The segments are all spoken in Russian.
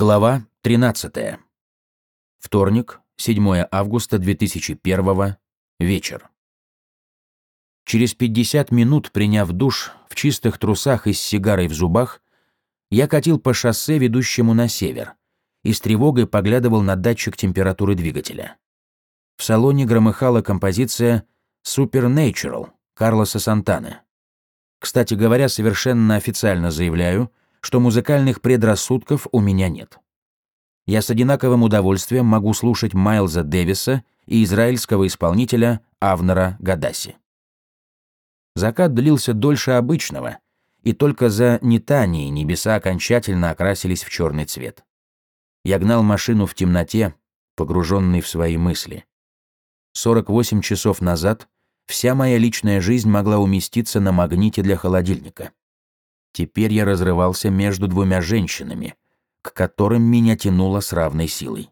Глава 13. Вторник, 7 августа 2001. Вечер. Через 50 минут, приняв душ, в чистых трусах и с сигарой в зубах, я катил по шоссе, ведущему на север, и с тревогой поглядывал на датчик температуры двигателя. В салоне громыхала композиция Supernatural Карлоса Сантаны. Кстати говоря, совершенно официально заявляю, что музыкальных предрассудков у меня нет. Я с одинаковым удовольствием могу слушать Майлза Дэвиса и израильского исполнителя Авнера Гадаси. Закат длился дольше обычного, и только за Нетанией небеса окончательно окрасились в черный цвет. Я гнал машину в темноте, погруженный в свои мысли. 48 часов назад вся моя личная жизнь могла уместиться на магните для холодильника. Теперь я разрывался между двумя женщинами, к которым меня тянуло с равной силой.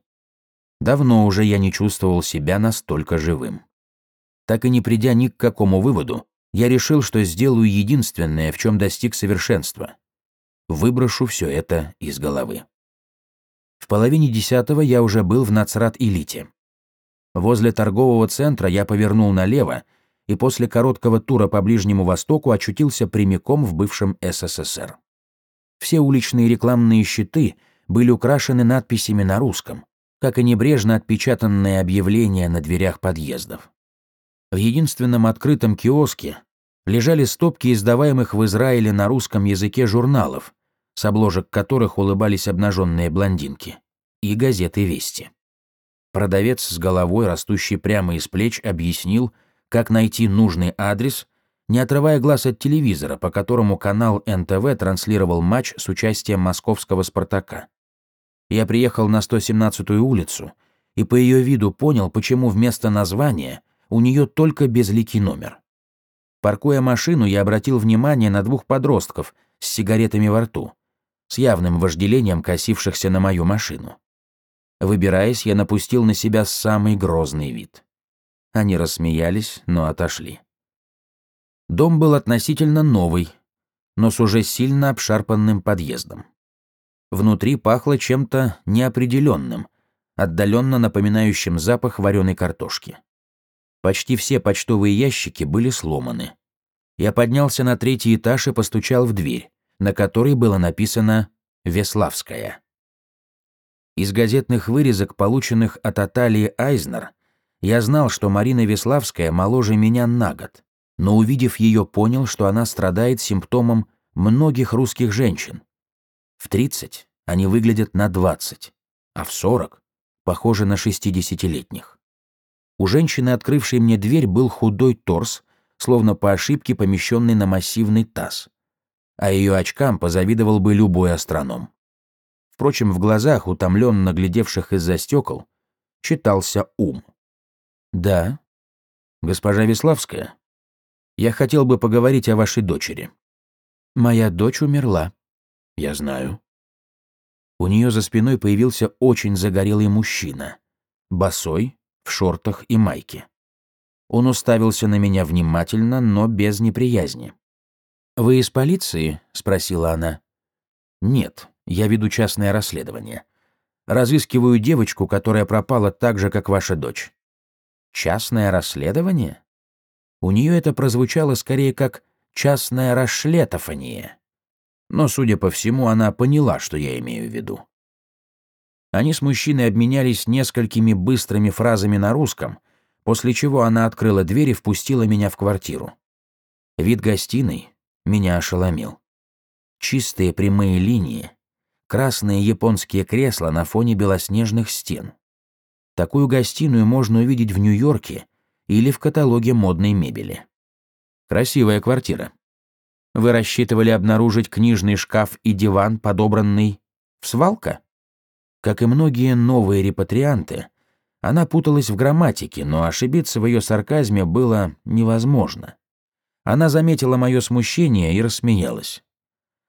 Давно уже я не чувствовал себя настолько живым. Так и не придя ни к какому выводу, я решил, что сделаю единственное, в чем достиг совершенства. Выброшу все это из головы. В половине десятого я уже был в Нацрат-Элите. Возле торгового центра я повернул налево и после короткого тура по Ближнему Востоку очутился прямиком в бывшем СССР. Все уличные рекламные щиты были украшены надписями на русском, как и небрежно отпечатанные объявления на дверях подъездов. В единственном открытом киоске лежали стопки издаваемых в Израиле на русском языке журналов, с обложек которых улыбались обнаженные блондинки, и газеты «Вести». Продавец с головой, растущей прямо из плеч, объяснил, как найти нужный адрес, не отрывая глаз от телевизора, по которому канал НТВ транслировал матч с участием московского «Спартака». Я приехал на 117-ю улицу и по ее виду понял, почему вместо названия у нее только безликий номер. Паркуя машину, я обратил внимание на двух подростков с сигаретами во рту, с явным вожделением косившихся на мою машину. Выбираясь, я напустил на себя самый грозный вид. Они рассмеялись, но отошли. Дом был относительно новый, но с уже сильно обшарпанным подъездом. Внутри пахло чем-то неопределенным, отдаленно напоминающим запах вареной картошки. Почти все почтовые ящики были сломаны. Я поднялся на третий этаж и постучал в дверь, на которой было написано «Веславская». Из газетных вырезок, полученных от Аталии Айзнер, я знал, что Марина Веславская моложе меня на год, но увидев ее, понял, что она страдает симптомом многих русских женщин. В 30 они выглядят на 20, а в 40 похожи на 60-летних. У женщины, открывшей мне дверь, был худой торс, словно по ошибке помещенный на массивный таз. А ее очкам позавидовал бы любой астроном. Впрочем, в глазах, утомленно глядевших из-за стекол, читался ум. «Да. Госпожа Веславская, я хотел бы поговорить о вашей дочери». «Моя дочь умерла». «Я знаю». У нее за спиной появился очень загорелый мужчина, босой, в шортах и майке. Он уставился на меня внимательно, но без неприязни. «Вы из полиции?» — спросила она. «Нет, я веду частное расследование. Разыскиваю девочку, которая пропала так же, как ваша дочь. Частное расследование? У нее это прозвучало скорее как частное расшлетование. Но, судя по всему, она поняла, что я имею в виду. Они с мужчиной обменялись несколькими быстрыми фразами на русском, после чего она открыла дверь и впустила меня в квартиру. Вид гостиной меня ошеломил. Чистые прямые линии, красные японские кресла на фоне белоснежных стен. Такую гостиную можно увидеть в Нью-Йорке или в каталоге модной мебели. Красивая квартира. Вы рассчитывали обнаружить книжный шкаф и диван, подобранный в свалка? Как и многие новые репатрианты, она путалась в грамматике, но ошибиться в ее сарказме было невозможно. Она заметила мое смущение и рассмеялась.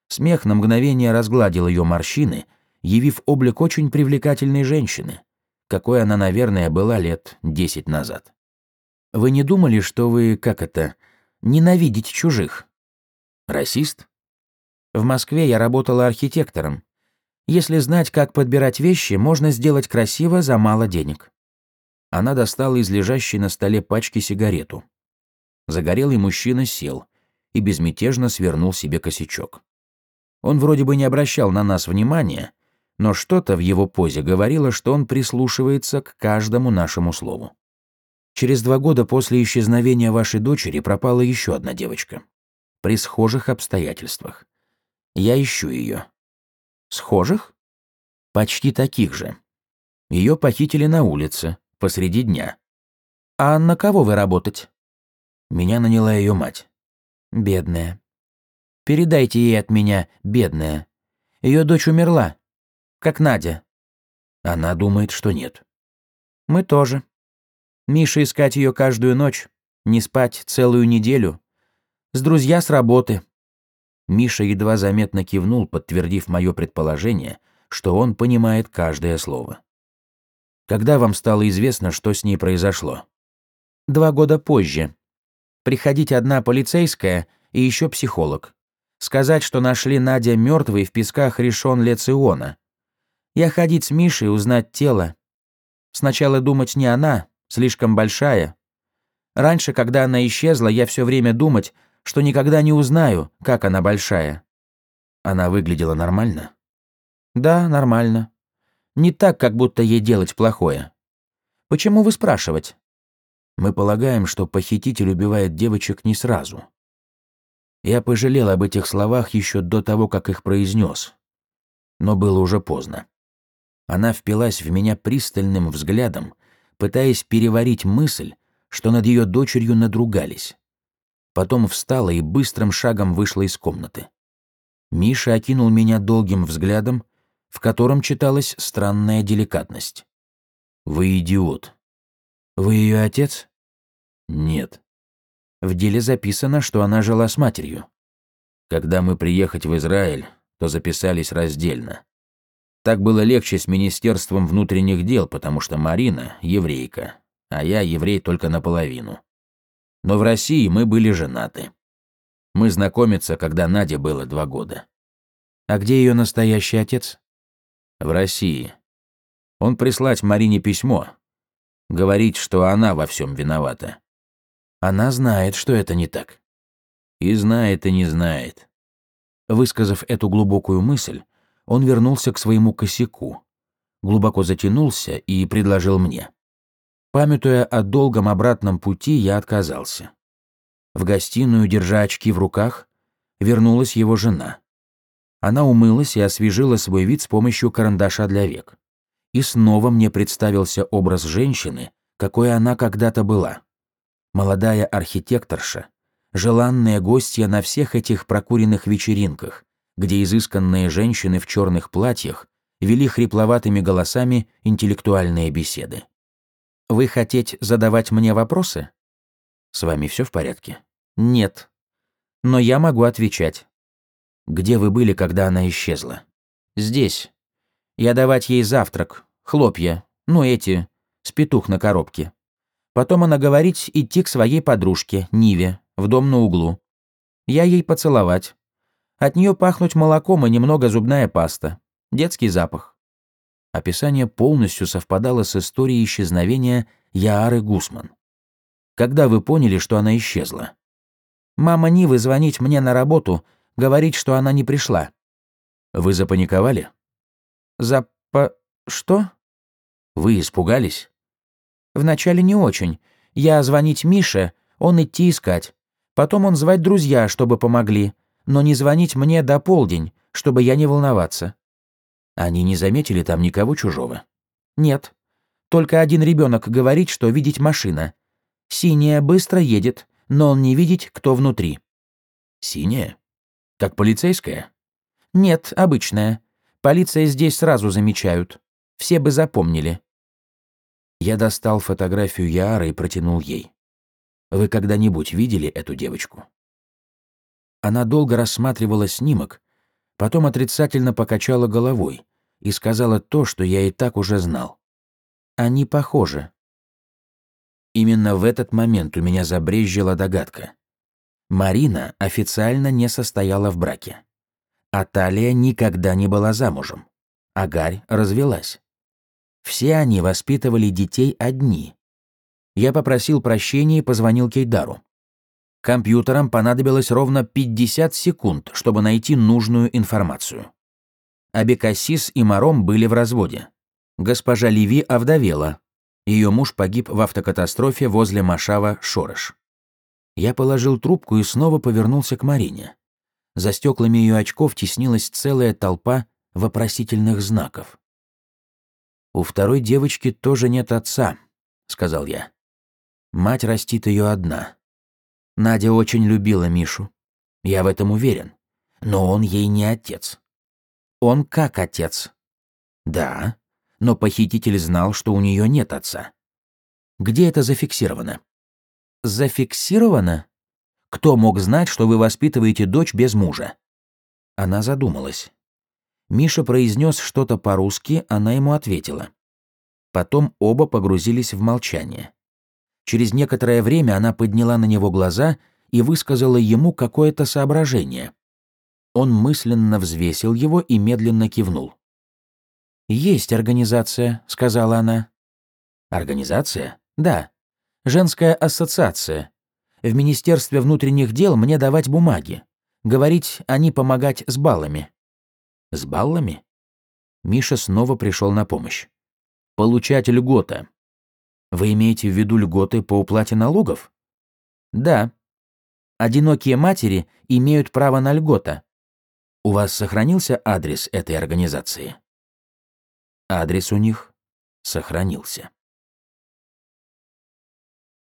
Смех на мгновение разгладил ее морщины, явив облик очень привлекательной женщины какой она, наверное, была лет десять назад. Вы не думали, что вы, как это, ненавидите чужих? Расист? В Москве я работала архитектором. Если знать, как подбирать вещи, можно сделать красиво за мало денег. Она достала из лежащей на столе пачки сигарету. Загорелый мужчина сел и безмятежно свернул себе косячок. Он вроде бы не обращал на нас внимания, но что-то в его позе говорило, что он прислушивается к каждому нашему слову. Через два года после исчезновения вашей дочери пропала еще одна девочка. При схожих обстоятельствах. Я ищу ее. Схожих? Почти таких же. Ее похитили на улице, посреди дня. А на кого вы работать? Меня наняла ее мать. Бедная. Передайте ей от меня, бедная. Ее дочь умерла, как Надя. Она думает, что нет. Мы тоже. Миша искать ее каждую ночь, не спать целую неделю. С друзья с работы. Миша едва заметно кивнул, подтвердив мое предположение, что он понимает каждое слово. Когда вам стало известно, что с ней произошло? Два года позже. Приходить одна полицейская и еще психолог. Сказать, что нашли Надя мертвой в песках решен Лециона. Я ходить с Мишей, узнать тело. Сначала думать не она, слишком большая. Раньше, когда она исчезла, я все время думать, что никогда не узнаю, как она большая. Она выглядела нормально? Да, нормально. Не так, как будто ей делать плохое. Почему вы спрашивать? Мы полагаем, что похититель убивает девочек не сразу. Я пожалел об этих словах еще до того, как их произнес. Но было уже поздно. Она впилась в меня пристальным взглядом, пытаясь переварить мысль, что над ее дочерью надругались. Потом встала и быстрым шагом вышла из комнаты. Миша окинул меня долгим взглядом, в котором читалась странная деликатность. «Вы идиот. Вы ее отец?» «Нет». В деле записано, что она жила с матерью. Когда мы приехать в Израиль, то записались раздельно. Так было легче с Министерством внутренних дел, потому что Марина – еврейка, а я еврей только наполовину. Но в России мы были женаты. Мы знакомиться, когда Наде было два года. А где ее настоящий отец? В России. Он прислать Марине письмо. Говорить, что она во всем виновата. Она знает, что это не так. И знает, и не знает. Высказав эту глубокую мысль, он вернулся к своему косяку, глубоко затянулся и предложил мне. Памятуя о долгом обратном пути, я отказался. В гостиную, держа очки в руках, вернулась его жена. Она умылась и освежила свой вид с помощью карандаша для век. И снова мне представился образ женщины, какой она когда-то была. Молодая архитекторша, желанная гостья на всех этих прокуренных вечеринках, где изысканные женщины в черных платьях вели хрипловатыми голосами интеллектуальные беседы. «Вы хотите задавать мне вопросы?» «С вами все в порядке?» «Нет. Но я могу отвечать». «Где вы были, когда она исчезла?» «Здесь. Я давать ей завтрак, хлопья, ну эти, с петух на коробке. Потом она говорить идти к своей подружке, Ниве, в дом на углу. Я ей поцеловать. От нее пахнуть молоком и немного зубная паста. Детский запах. Описание полностью совпадало с историей исчезновения Яары Гусман. Когда вы поняли, что она исчезла? Мама Нивы звонить мне на работу, говорить, что она не пришла. Вы запаниковали? Запа... что? Вы испугались? Вначале не очень. Я звонить Мише, он идти искать. Потом он звать друзья, чтобы помогли но не звонить мне до полдень, чтобы я не волноваться. Они не заметили там никого чужого? Нет. Только один ребенок говорит, что видеть машина. Синяя быстро едет, но он не видит, кто внутри. Синяя? Как полицейская? Нет, обычная. Полиция здесь сразу замечают. Все бы запомнили. Я достал фотографию Яары и протянул ей. Вы когда-нибудь видели эту девочку? Она долго рассматривала снимок, потом отрицательно покачала головой и сказала то, что я и так уже знал. Они похожи. Именно в этот момент у меня забрезжила догадка. Марина официально не состояла в браке, а Талия никогда не была замужем. Агарь развелась. Все они воспитывали детей одни. Я попросил прощения и позвонил Кейдару. Компьютерам понадобилось ровно 50 секунд, чтобы найти нужную информацию. Абекасис и Маром были в разводе. Госпожа Леви овдовела. Ее муж погиб в автокатастрофе возле Машава Шорыш. Я положил трубку и снова повернулся к Марине. За стеклами ее очков теснилась целая толпа вопросительных знаков. «У второй девочки тоже нет отца», — сказал я. «Мать растит ее одна. Надя очень любила Мишу. Я в этом уверен. Но он ей не отец. Он как отец? Да, но похититель знал, что у нее нет отца. Где это зафиксировано? Зафиксировано? Кто мог знать, что вы воспитываете дочь без мужа? Она задумалась. Миша произнес что-то по-русски, она ему ответила. Потом оба погрузились в молчание. Через некоторое время она подняла на него глаза и высказала ему какое-то соображение. Он мысленно взвесил его и медленно кивнул. «Есть организация», — сказала она. «Организация? Да. Женская ассоциация. В Министерстве внутренних дел мне давать бумаги. Говорить, они помогать с баллами». «С баллами?» Миша снова пришел на помощь. «Получать льгота». «Вы имеете в виду льготы по уплате налогов?» «Да. Одинокие матери имеют право на льгота. У вас сохранился адрес этой организации?» Адрес у них сохранился.